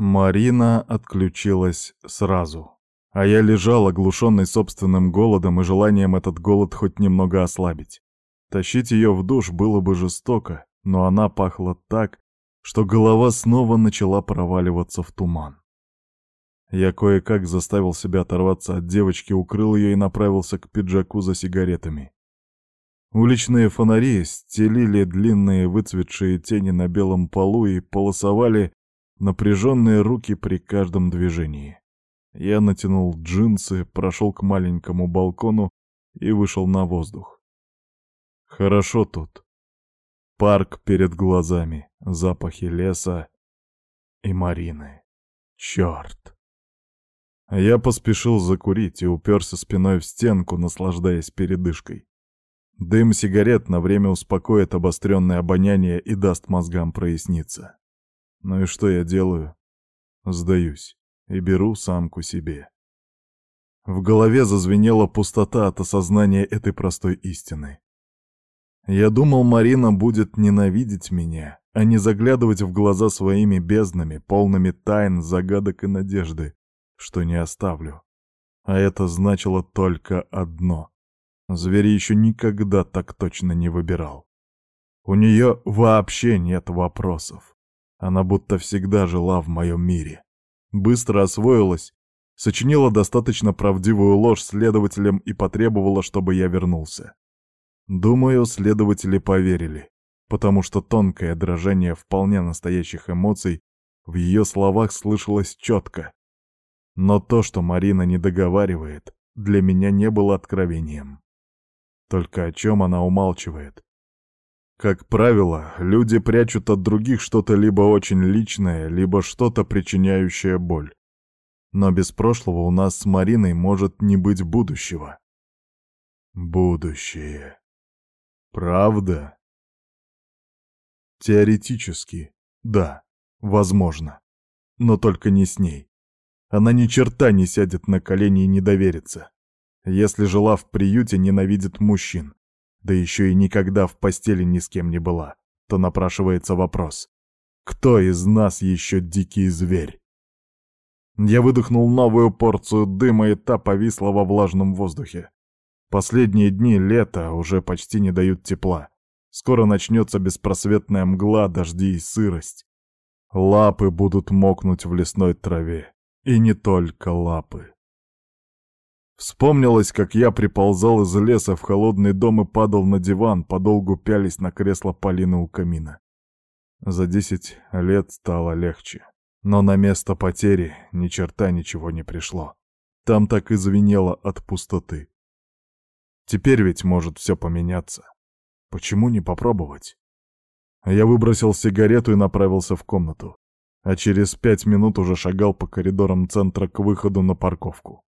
Марина отключилась сразу. А я лежал, оглушенный собственным голодом и желанием этот голод хоть немного ослабить. Тащить ее в душ было бы жестоко, но она пахла так, что голова снова начала проваливаться в туман. Я кое-как заставил себя оторваться от девочки, укрыл ее и направился к пиджаку за сигаретами. Уличные фонари стелили длинные выцветшие тени на белом полу и полосовали напряженные руки при каждом движении. Я натянул джинсы, прошел к маленькому балкону и вышел на воздух. Хорошо тут. Парк перед глазами, запахи леса и Марины. Черт. Я поспешил закурить и уперся спиной в стенку, наслаждаясь передышкой. Дым сигарет на время успокоит обостренное обоняние и даст мозгам проясниться. Ну и что я делаю? Сдаюсь и беру самку себе. В голове зазвенела пустота от осознания этой простой истины. Я думал, Марина будет ненавидеть меня, а не заглядывать в глаза своими безднами, полными тайн, загадок и надежды, что не оставлю. А это значило только одно. Зверь еще никогда так точно не выбирал. У нее вообще нет вопросов. Она будто всегда жила в моем мире. Быстро освоилась, сочинила достаточно правдивую ложь следователям и потребовала, чтобы я вернулся. Думаю, следователи поверили, потому что тонкое дрожание вполне настоящих эмоций в ее словах слышалось четко. Но то, что Марина не договаривает, для меня не было откровением. Только о чем она умалчивает? Как правило, люди прячут от других что-то либо очень личное, либо что-то причиняющее боль. Но без прошлого у нас с Мариной может не быть будущего. Будущее. Правда? Теоретически, да, возможно. Но только не с ней. Она ни черта не сядет на колени и не доверится. Если жила в приюте, ненавидит мужчин, да еще и никогда в постели ни с кем не была, то напрашивается вопрос. Кто из нас еще дикий зверь? Я выдохнул новую порцию дыма, и та повисла во влажном воздухе. Последние дни лета уже почти не дают тепла. Скоро начнется беспросветная мгла, дожди и сырость. Лапы будут мокнуть в лесной траве. И не только лапы. Вспомнилось, как я приползал из леса в холодный дом и падал на диван, подолгу пялись на кресло Полины у камина. За десять лет стало легче. Но на место потери ни черта ничего не пришло. Там так и звенело от пустоты. Теперь ведь может все поменяться. Почему не попробовать? Я выбросил сигарету и направился в комнату. А через пять минут уже шагал по коридорам центра к выходу на парковку.